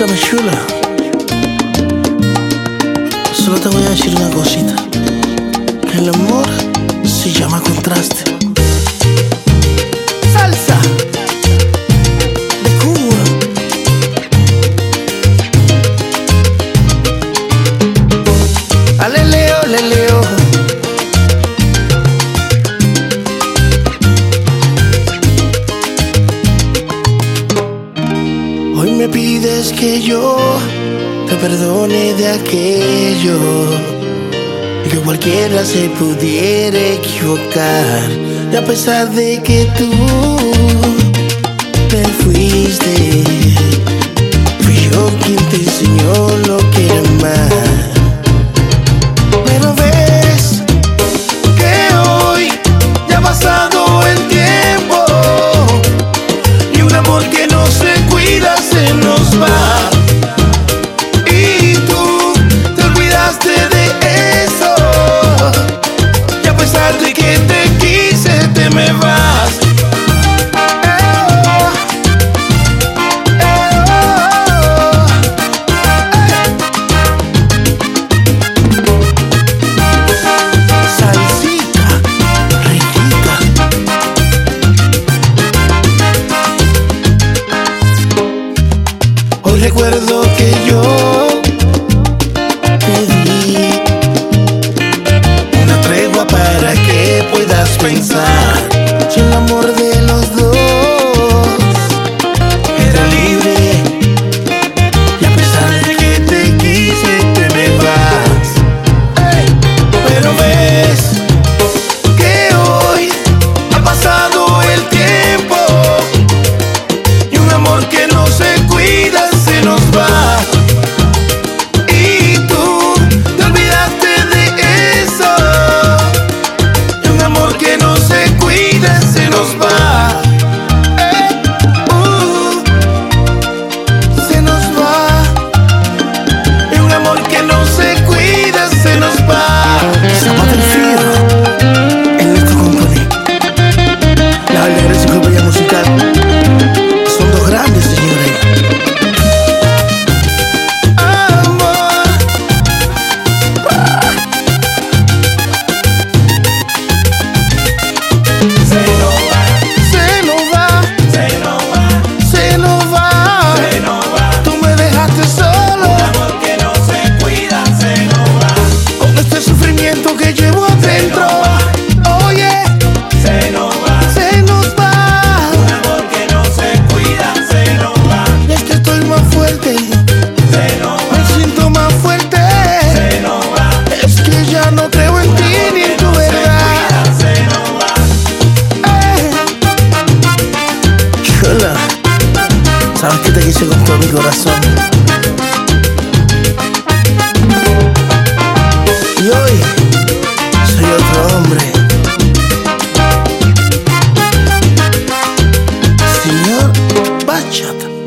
Escúchame, chula. Solo te voy a decir una cosita. El amor se llama contraste. Pides que yo te perdone de aquello que cualquiera se pudiera equivocar. Y a pesar de que tú te fuiste, fui yo quien te enseñó lo que era amar. Nos va. Recuerdo que yo te di. Una tregua para que puedas pensar La verdadera enciclopedia musical. Se no va. Me siento más fuerte. Se no va. Es que ya no creo en ti ni en tu verdad. Se no va. Eh. Sabes que te quise con todo mi corazón. Y hoy soy otro hombre. Señor Bachata.